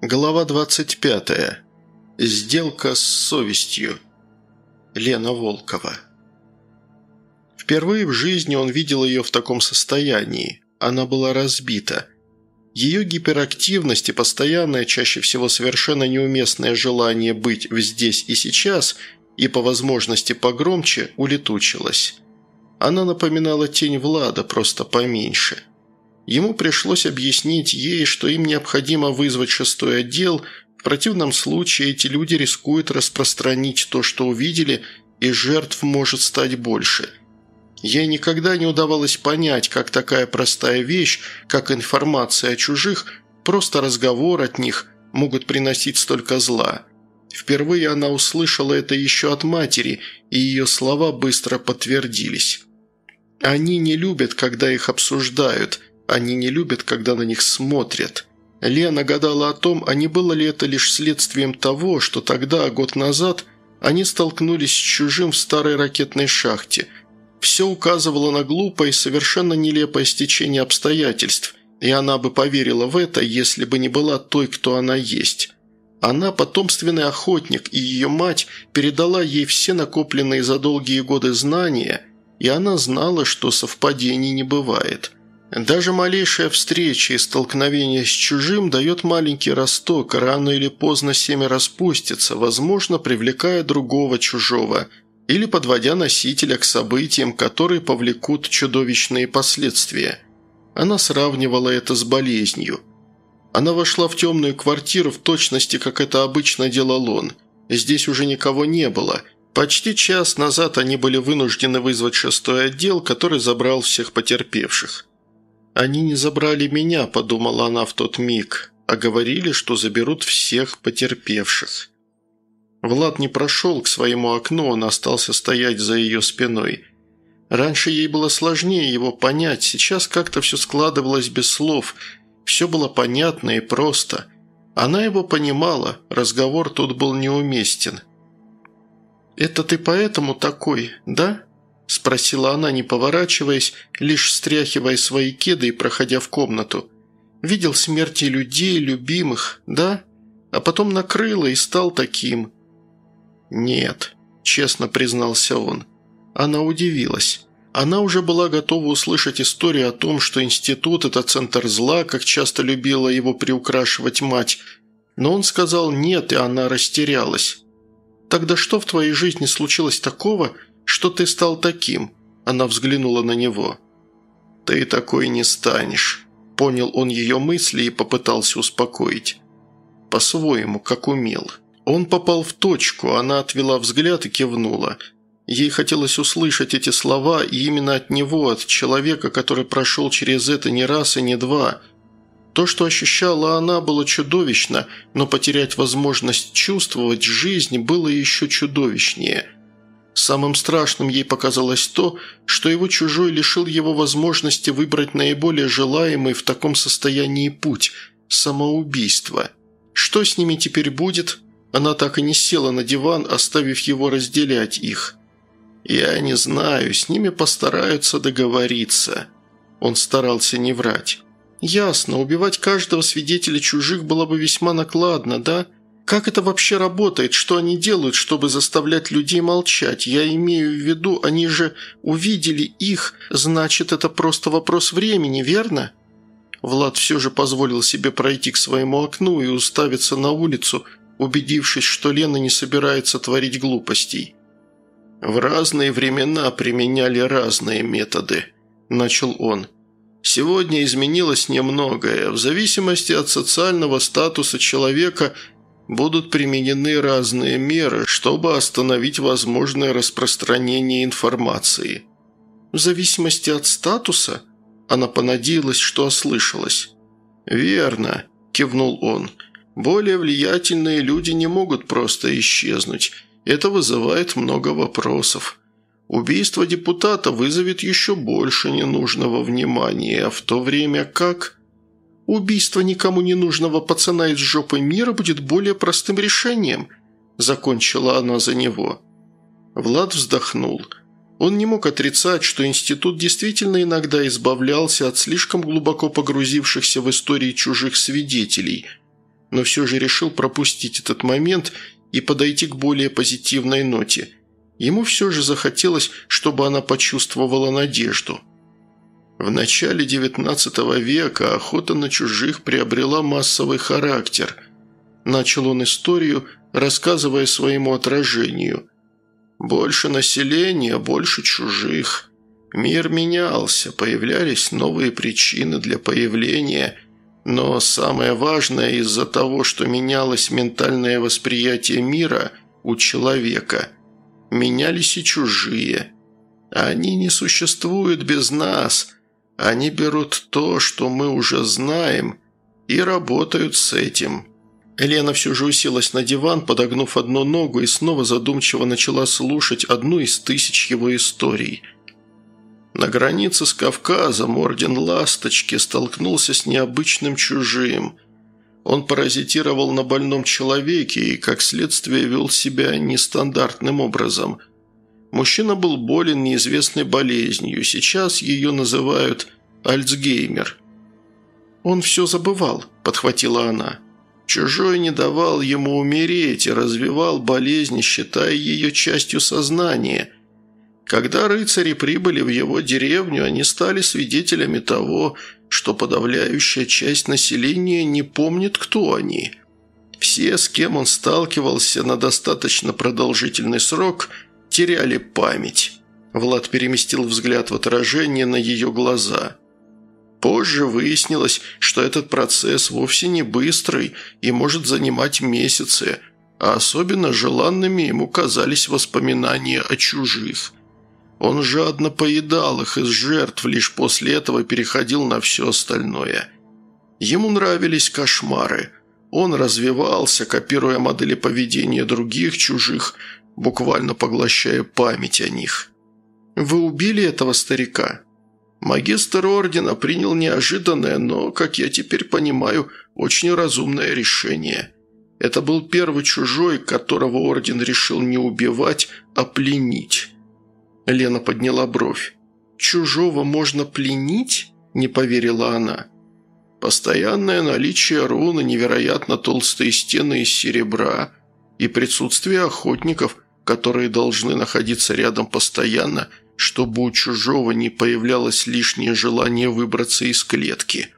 Глава 25. Сделка с совестью. Лена Волкова. Впервые в жизни он видел ее в таком состоянии. Она была разбита. Ее гиперактивность и постоянное, чаще всего совершенно неуместное желание быть здесь и сейчас и по возможности погромче улетучилась. Она напоминала тень Влада, просто поменьше – Ему пришлось объяснить ей, что им необходимо вызвать шестой отдел, в противном случае эти люди рискуют распространить то, что увидели, и жертв может стать больше. Ей никогда не удавалось понять, как такая простая вещь, как информация о чужих, просто разговор от них, могут приносить столько зла. Впервые она услышала это еще от матери, и ее слова быстро подтвердились. «Они не любят, когда их обсуждают», они не любят, когда на них смотрят. Лена гадала о том, а не было ли это лишь следствием того, что тогда, год назад, они столкнулись с чужим в старой ракетной шахте. Все указывало на глупое и совершенно нелепое стечение обстоятельств, и она бы поверила в это, если бы не была той, кто она есть. Она потомственный охотник, и ее мать передала ей все накопленные за долгие годы знания, и она знала, что совпадений не бывает – даже малейшая встреча и столкновение с чужим дает маленький росток, рано или поздно семя распустится, возможно, привлекая другого чужого или подводя носителя к событиям, которые повлекут чудовищные последствия. Она сравнивала это с болезнью. Она вошла в темную квартиру в точности, как это обычно делал он. Здесь уже никого не было. Почти час назад они были вынуждены вызвать шестой отдел, который забрал всех потерпевших. «Они не забрали меня», – подумала она в тот миг, а говорили, что заберут всех потерпевших. Влад не прошел к своему окну, он остался стоять за ее спиной. Раньше ей было сложнее его понять, сейчас как-то все складывалось без слов, все было понятно и просто. Она его понимала, разговор тут был неуместен. «Это ты поэтому такой, да?» – спросила она, не поворачиваясь, лишь стряхивая свои кеды и проходя в комнату. «Видел смерти людей, любимых, да? А потом накрыло и стал таким». «Нет», – честно признался он. Она удивилась. Она уже была готова услышать историю о том, что институт – это центр зла, как часто любила его приукрашивать мать. Но он сказал «нет», и она растерялась. «Тогда что в твоей жизни случилось такого, – что ты стал таким?» Она взглянула на него. «Ты такой не станешь», – понял он ее мысли и попытался успокоить. По-своему, как умел. Он попал в точку, она отвела взгляд и кивнула. Ей хотелось услышать эти слова, и именно от него, от человека, который прошел через это не раз и не два. То, что ощущала она, было чудовищно, но потерять возможность чувствовать жизнь было еще чудовищнее – Самым страшным ей показалось то, что его чужой лишил его возможности выбрать наиболее желаемый в таком состоянии путь – самоубийство. Что с ними теперь будет? Она так и не села на диван, оставив его разделять их. «Я не знаю, с ними постараются договориться». Он старался не врать. «Ясно, убивать каждого свидетеля чужих было бы весьма накладно, да?» Как это вообще работает? Что они делают, чтобы заставлять людей молчать? Я имею в виду, они же увидели их, значит, это просто вопрос времени, верно?» Влад все же позволил себе пройти к своему окну и уставиться на улицу, убедившись, что Лена не собирается творить глупостей. «В разные времена применяли разные методы», – начал он. «Сегодня изменилось немногое. В зависимости от социального статуса человека – будут применены разные меры, чтобы остановить возможное распространение информации. В зависимости от статуса, она понадеялась, что ослышалась. «Верно», – кивнул он. «Более влиятельные люди не могут просто исчезнуть. Это вызывает много вопросов. Убийство депутата вызовет еще больше ненужного внимания, в то время как...» Убийство никому не нужного пацана из жопы мира будет более простым решением», – закончила она за него. Влад вздохнул. Он не мог отрицать, что институт действительно иногда избавлялся от слишком глубоко погрузившихся в истории чужих свидетелей. но все же решил пропустить этот момент и подойти к более позитивной ноте. Ему все же захотелось, чтобы она почувствовала надежду. В начале XIX века охота на чужих приобрела массовый характер. Начал он историю, рассказывая своему отражению. «Больше населения, больше чужих. Мир менялся, появлялись новые причины для появления – но самое важное из-за того, что менялось ментальное восприятие мира у человека, менялись и чужие. Они не существуют без нас. Они берут то, что мы уже знаем, и работают с этим. Елена все же уселась на диван, подогнув одну ногу, и снова задумчиво начала слушать одну из тысяч его историй – на границе с Кавказом орден «Ласточки» столкнулся с необычным чужим. Он паразитировал на больном человеке и, как следствие, вел себя нестандартным образом. Мужчина был болен неизвестной болезнью, сейчас ее называют Альцгеймер. «Он все забывал», – подхватила она. Чужой не давал ему умереть и развивал болезнь, считая ее частью сознания – когда рыцари прибыли в его деревню, они стали свидетелями того, что подавляющая часть населения не помнит, кто они. Все, с кем он сталкивался на достаточно продолжительный срок, теряли память. Влад переместил взгляд в отражение на ее глаза. Позже выяснилось, что этот процесс вовсе не быстрый и может занимать месяцы, а особенно желанными ему казались воспоминания о чужих – он жадно поедал их из жертв, лишь после этого переходил на все остальное. Ему нравились кошмары. Он развивался, копируя модели поведения других чужих, буквально поглощая память о них. «Вы убили этого старика?» Магистр ордена принял неожиданное, но, как я теперь понимаю, очень разумное решение. Это был первый чужой, которого орден решил не убивать, а пленить. Лена подняла бровь. «Чужого можно пленить?» – не поверила она. «Постоянное наличие руны, невероятно толстые стены из серебра и присутствие охотников, которые должны находиться рядом постоянно, чтобы у чужого не появлялось лишнее желание выбраться из клетки».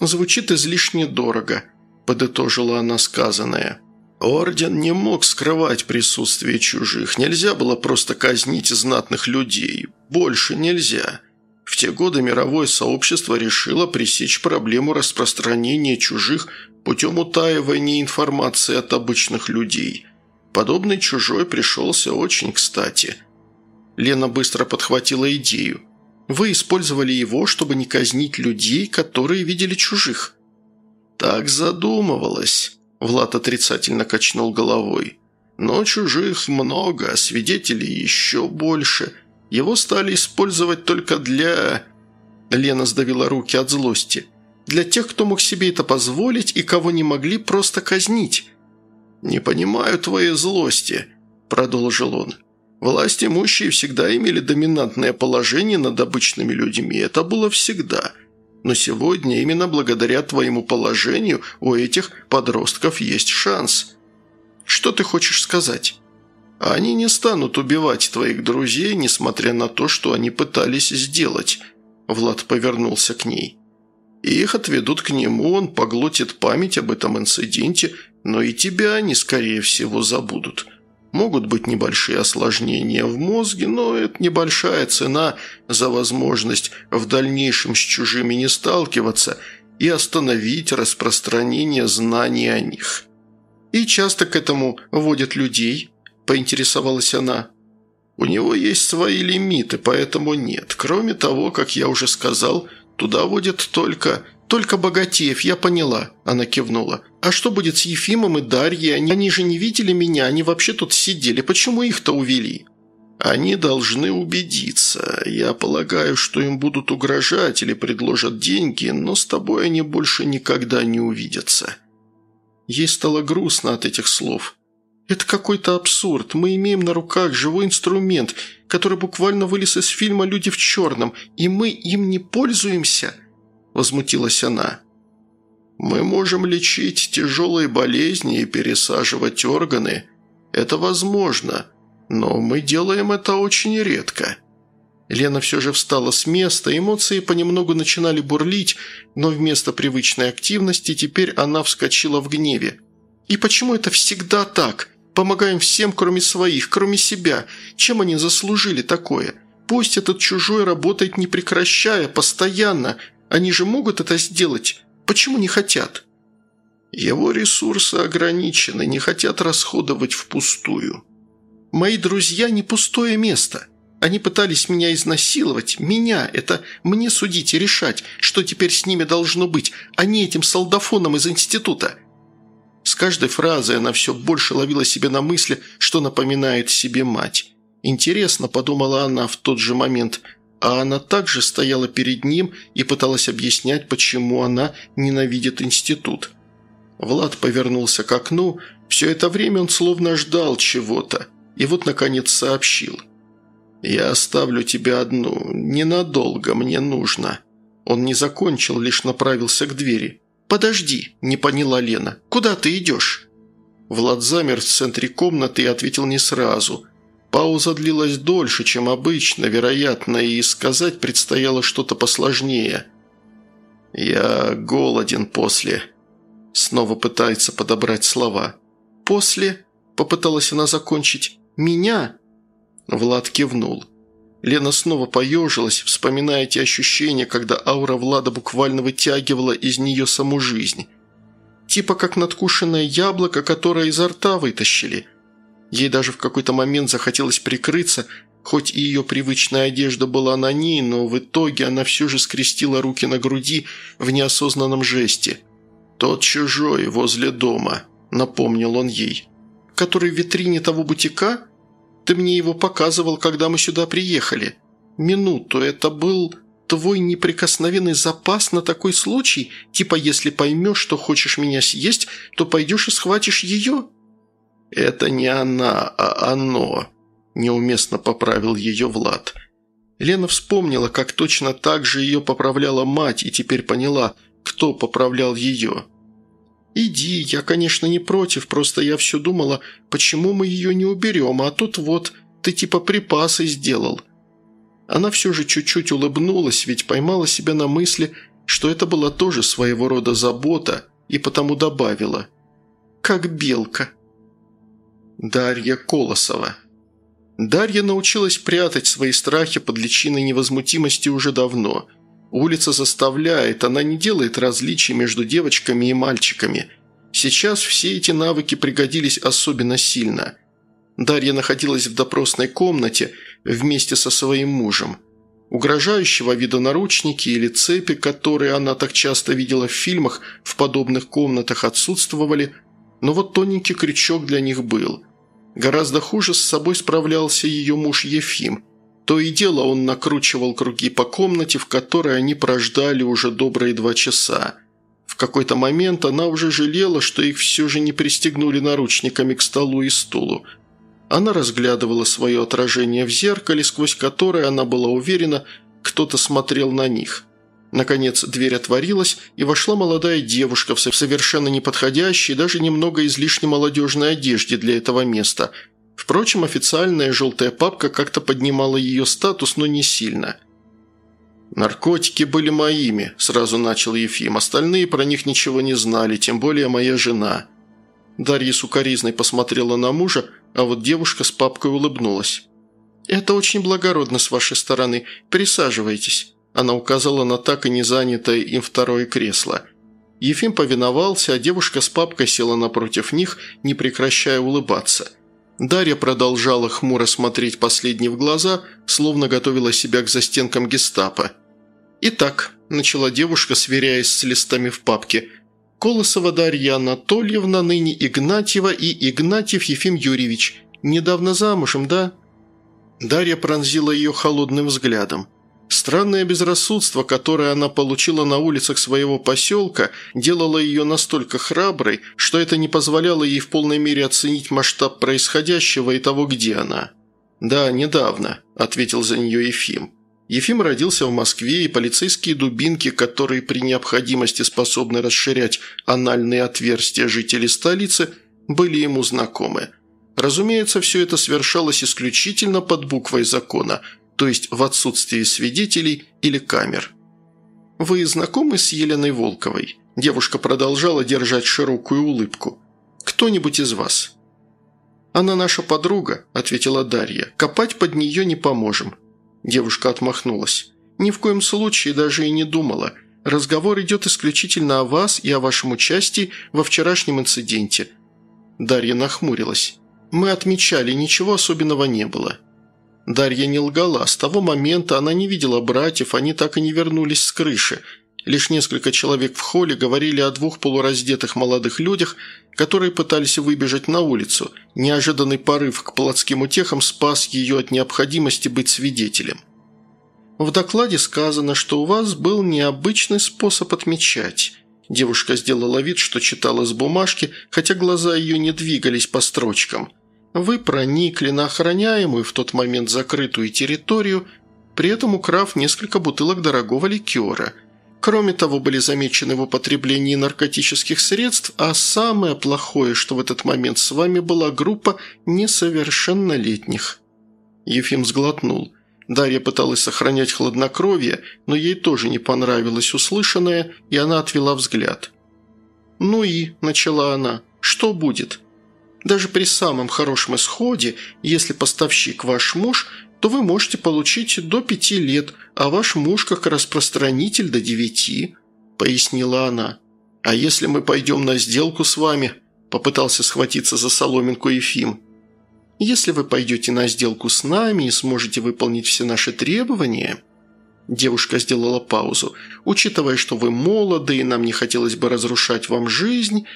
«Звучит излишне дорого», – подытожила она сказанное. Орден не мог скрывать присутствие чужих. Нельзя было просто казнить знатных людей. Больше нельзя. В те годы мировое сообщество решило пресечь проблему распространения чужих путем утаивания информации от обычных людей. Подобный чужой пришелся очень кстати. Лена быстро подхватила идею. Вы использовали его, чтобы не казнить людей, которые видели чужих. Так задумывалось. Влад отрицательно качнул головой. «Но чужих много, а свидетелей еще больше. Его стали использовать только для...» Лена сдавила руки от злости. «Для тех, кто мог себе это позволить и кого не могли просто казнить». «Не понимаю твоей злости», – продолжил он. «Власть имущие всегда имели доминантное положение над обычными людьми. Это было всегда. Но сегодня именно благодаря твоему положению у этих подростков есть шанс. Что ты хочешь сказать? Они не станут убивать твоих друзей, несмотря на то, что они пытались сделать. Влад повернулся к ней. Их отведут к нему, он поглотит память об этом инциденте, но и тебя они, скорее всего, забудут. Могут быть небольшие осложнения в мозге, но это небольшая цена за возможность в дальнейшем с чужими не сталкиваться и остановить распространение знаний о них. «И часто к этому водят людей?» – поинтересовалась она. «У него есть свои лимиты, поэтому нет. Кроме того, как я уже сказал, туда водят только «Только Богатеев, я поняла», – она кивнула. «А что будет с Ефимом и Дарьей? Они, они же не видели меня, они вообще тут сидели. Почему их-то увели?» «Они должны убедиться. Я полагаю, что им будут угрожать или предложат деньги, но с тобой они больше никогда не увидятся». Ей стало грустно от этих слов. «Это какой-то абсурд. Мы имеем на руках живой инструмент, который буквально вылез из фильма «Люди в черном», и мы им не пользуемся?» – возмутилась она. Мы можем лечить тяжелые болезни и пересаживать органы. Это возможно, но мы делаем это очень редко». Лена все же встала с места, эмоции понемногу начинали бурлить, но вместо привычной активности теперь она вскочила в гневе. «И почему это всегда так? Помогаем всем, кроме своих, кроме себя. Чем они заслужили такое? Пусть этот чужой работает не прекращая, постоянно. Они же могут это сделать. Почему не хотят?» «Его ресурсы ограничены, не хотят расходовать впустую». «Мои друзья не пустое место». Они пытались меня изнасиловать. Меня. Это мне судить и решать, что теперь с ними должно быть, а не этим солдафоном из института». С каждой фразой она все больше ловила себе на мысли, что напоминает себе мать. «Интересно», – подумала она в тот же момент, а она также стояла перед ним и пыталась объяснять, почему она ненавидит институт. Влад повернулся к окну. Все это время он словно ждал чего-то. И вот, наконец, сообщил – «Я оставлю тебя одну. Ненадолго мне нужно». Он не закончил, лишь направился к двери. «Подожди», – не поняла Лена. «Куда ты идешь?» Влад замер в центре комнаты и ответил не сразу. Пауза длилась дольше, чем обычно, вероятно, и сказать предстояло что-то посложнее. «Я голоден после». Снова пытается подобрать слова. «После?» – попыталась она закончить. «Меня?» Влад кивнул. Лена снова поежилась, вспоминая те ощущения, когда аура Влада буквально вытягивала из нее саму жизнь. Типа как надкушенное яблоко, которое изо рта вытащили. Ей даже в какой-то момент захотелось прикрыться, хоть и ее привычная одежда была на ней, но в итоге она все же скрестила руки на груди в неосознанном жесте. «Тот чужой возле дома», – напомнил он ей. «Который в витрине того бутика?» Ты мне его показывал, когда мы сюда приехали. Минуту, это был твой неприкосновенный запас на такой случай? Типа, если поймешь, что хочешь меня съесть, то пойдешь и схватишь ее?» «Это не она, а оно», – неуместно поправил ее Влад. Лена вспомнила, как точно так же ее поправляла мать, и теперь поняла, кто поправлял ее. «Иди, я, конечно, не против, просто я все думала, почему мы ее не уберем, а тут вот, ты типа припасы сделал». Она все же чуть-чуть улыбнулась, ведь поймала себя на мысли, что это была тоже своего рода забота, и потому добавила. «Как белка». Дарья Колосова Дарья научилась прятать свои страхи под личиной невозмутимости уже давно – Улица заставляет, она не делает различий между девочками и мальчиками. Сейчас все эти навыки пригодились особенно сильно. Дарья находилась в допросной комнате вместе со своим мужем. Угрожающего вида наручники или цепи, которые она так часто видела в фильмах, в подобных комнатах отсутствовали, но вот тоненький крючок для них был. Гораздо хуже с собой справлялся ее муж Ефим – то и дело он накручивал круги по комнате, в которой они прождали уже добрые два часа. В какой-то момент она уже жалела, что их все же не пристегнули наручниками к столу и стулу. Она разглядывала свое отражение в зеркале, сквозь которое она была уверена, кто-то смотрел на них. Наконец дверь отворилась, и вошла молодая девушка в совершенно неподходящей, даже немного излишне молодежной одежде для этого места – Впрочем, официальная желтая папка как-то поднимала ее статус, но не сильно. «Наркотики были моими», – сразу начал Ефим. «Остальные про них ничего не знали, тем более моя жена». Дарья сукоризной посмотрела на мужа, а вот девушка с папкой улыбнулась. «Это очень благородно с вашей стороны. Присаживайтесь». Она указала на так и не занятое им второе кресло. Ефим повиновался, а девушка с папкой села напротив них, не прекращая улыбаться – Дарья продолжала хмуро смотреть последней в глаза, словно готовила себя к застенкам гестапо. «Итак», – начала девушка, сверяясь с листами в папке, – «Колосова Дарья Анатольевна, ныне Игнатьева и Игнатьев Ефим Юрьевич. Недавно замужем, да?» Дарья пронзила ее холодным взглядом. Странное безрассудство, которое она получила на улицах своего поселка, делало ее настолько храброй, что это не позволяло ей в полной мере оценить масштаб происходящего и того, где она. «Да, недавно», – ответил за нее Ефим. Ефим родился в Москве, и полицейские дубинки, которые при необходимости способны расширять анальные отверстия жителей столицы, были ему знакомы. Разумеется, все это совершалось исключительно под буквой закона, то есть в отсутствии свидетелей или камер. «Вы знакомы с Еленой Волковой?» Девушка продолжала держать широкую улыбку. «Кто-нибудь из вас?» «Она наша подруга», – ответила Дарья. «Копать под нее не поможем». Девушка отмахнулась. «Ни в коем случае даже и не думала. Разговор идет исключительно о вас и о вашем участии во вчерашнем инциденте». Дарья нахмурилась. «Мы отмечали, ничего особенного не было». Дарья не лгала. С того момента она не видела братьев, они так и не вернулись с крыши – Лишь несколько человек в холле говорили о двух полураздетых молодых людях, которые пытались выбежать на улицу. Неожиданный порыв к плотским утехам спас ее от необходимости быть свидетелем. В докладе сказано, что у вас был необычный способ отмечать. Девушка сделала вид, что читала с бумажки, хотя глаза ее не двигались по строчкам. Вы проникли на охраняемую в тот момент закрытую территорию, при этом украв несколько бутылок дорогого ликера – Кроме того, были замечены в употреблении наркотических средств, а самое плохое, что в этот момент с вами была группа несовершеннолетних». Ефим сглотнул. Дарья пыталась сохранять хладнокровие, но ей тоже не понравилось услышанное, и она отвела взгляд. «Ну и», – начала она, – «что будет?» Даже при самом хорошем исходе, если поставщик ваш муж, то вы можете получить до пяти лет, а ваш муж как распространитель до девяти», – пояснила она. «А если мы пойдем на сделку с вами?» – попытался схватиться за соломинку Ефим. «Если вы пойдете на сделку с нами и сможете выполнить все наши требования...» Девушка сделала паузу. «Учитывая, что вы молоды и нам не хотелось бы разрушать вам жизнь,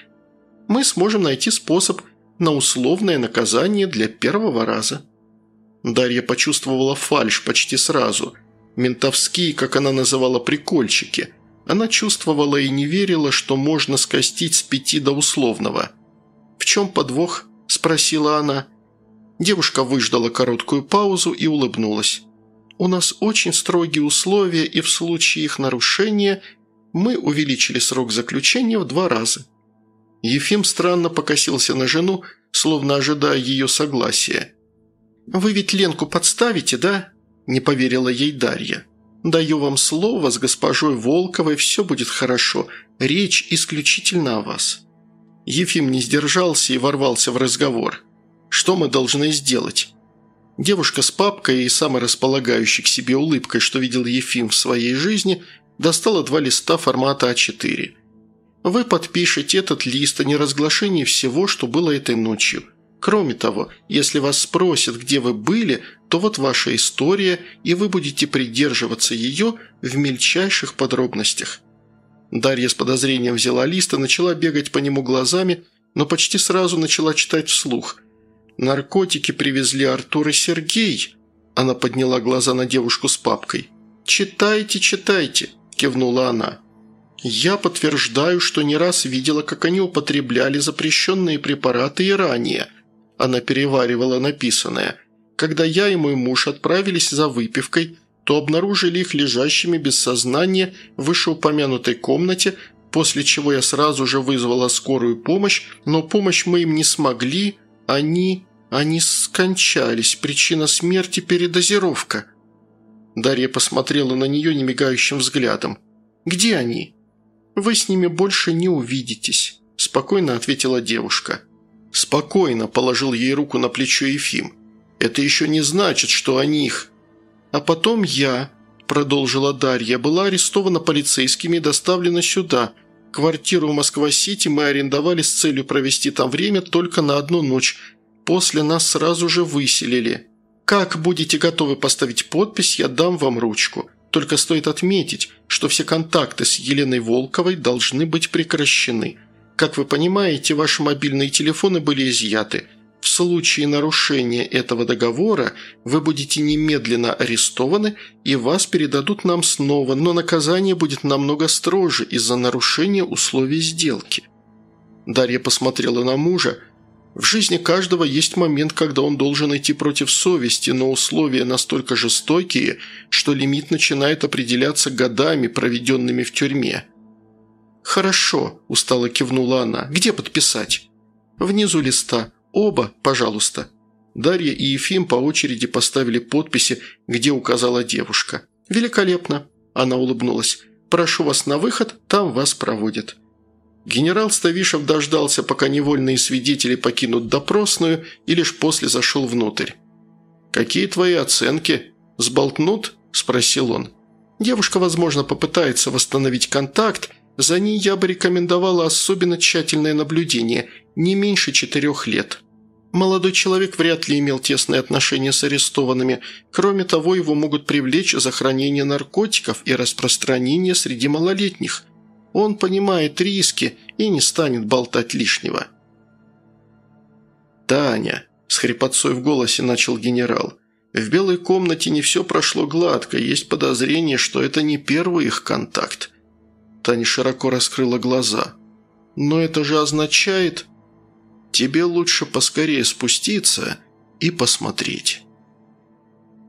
мы сможем найти способ на условное наказание для первого раза». Дарья почувствовала фальш почти сразу. Ментовские, как она называла, прикольчики. Она чувствовала и не верила, что можно скостить с пяти до условного. «В чем подвох?» – спросила она. Девушка выждала короткую паузу и улыбнулась. «У нас очень строгие условия, и в случае их нарушения мы увеличили срок заключения в два раза». Ефим странно покосился на жену, словно ожидая ее согласия. «Вы ведь Ленку подставите, да?» – не поверила ей Дарья. «Даю вам слово, с госпожой Волковой все будет хорошо. Речь исключительно о вас». Ефим не сдержался и ворвался в разговор. «Что мы должны сделать?» Девушка с папкой и самой располагающей к себе улыбкой, что видел Ефим в своей жизни, достала два листа формата А4. «Вы подпишете этот лист о неразглашении всего, что было этой ночью. Кроме того, если вас спросят, где вы были, то вот ваша история, и вы будете придерживаться ее в мельчайших подробностях». Дарья с подозрением взяла лист и начала бегать по нему глазами, но почти сразу начала читать вслух. «Наркотики привезли Артур и Сергей». Она подняла глаза на девушку с папкой. «Читайте, читайте», – кивнула она. «Я подтверждаю, что не раз видела, как они употребляли запрещенные препараты и ранее. Она переваривала написанное. Когда я и мой муж отправились за выпивкой, то обнаружили их лежащими без сознания в вышеупомянутой комнате, после чего я сразу же вызвала скорую помощь, но помощь мы им не смогли, они... они скончались, причина смерти – передозировка». Дарья посмотрела на нее немигающим взглядом. «Где они?» «Вы с ними больше не увидитесь», – спокойно ответила девушка. «Спокойно», – положил ей руку на плечо Ефим. «Это еще не значит, что они их...» «А потом я», – продолжила Дарья, – «была арестована полицейскими и доставлена сюда. Квартиру в Москва-Сити мы арендовали с целью провести там время только на одну ночь. После нас сразу же выселили. Как будете готовы поставить подпись, я дам вам ручку. Только стоит отметить, что все контакты с Еленой Волковой должны быть прекращены». Как вы понимаете, ваши мобильные телефоны были изъяты. В случае нарушения этого договора вы будете немедленно арестованы и вас передадут нам снова, но наказание будет намного строже из-за нарушения условий сделки». Дарья посмотрела на мужа. В жизни каждого есть момент, когда он должен идти против совести, но условия настолько жестокие, что лимит начинает определяться годами, проведенными в тюрьме. «Хорошо», – устало кивнула она. «Где подписать?» «Внизу листа. Оба, пожалуйста». Дарья и Ефим по очереди поставили подписи, где указала девушка. «Великолепно», – она улыбнулась. «Прошу вас на выход, там вас проводят». Генерал Ставишев дождался, пока невольные свидетели покинут допросную, и лишь после зашел внутрь. «Какие твои оценки? Сболтнут?» – спросил он. «Девушка, возможно, попытается восстановить контакт. За ней я бы рекомендовала особенно тщательное наблюдение, не меньше четырех лет». Молодой человек вряд ли имел тесные отношения с арестованными. Кроме того, его могут привлечь за хранение наркотиков и распространение среди малолетних – он понимает риски и не станет болтать лишнего. «Таня», – с хрипотцой в голосе начал генерал, – «в белой комнате не все прошло гладко, есть подозрение, что это не первый их контакт». Таня широко раскрыла глаза. «Но это же означает...» «Тебе лучше поскорее спуститься и посмотреть».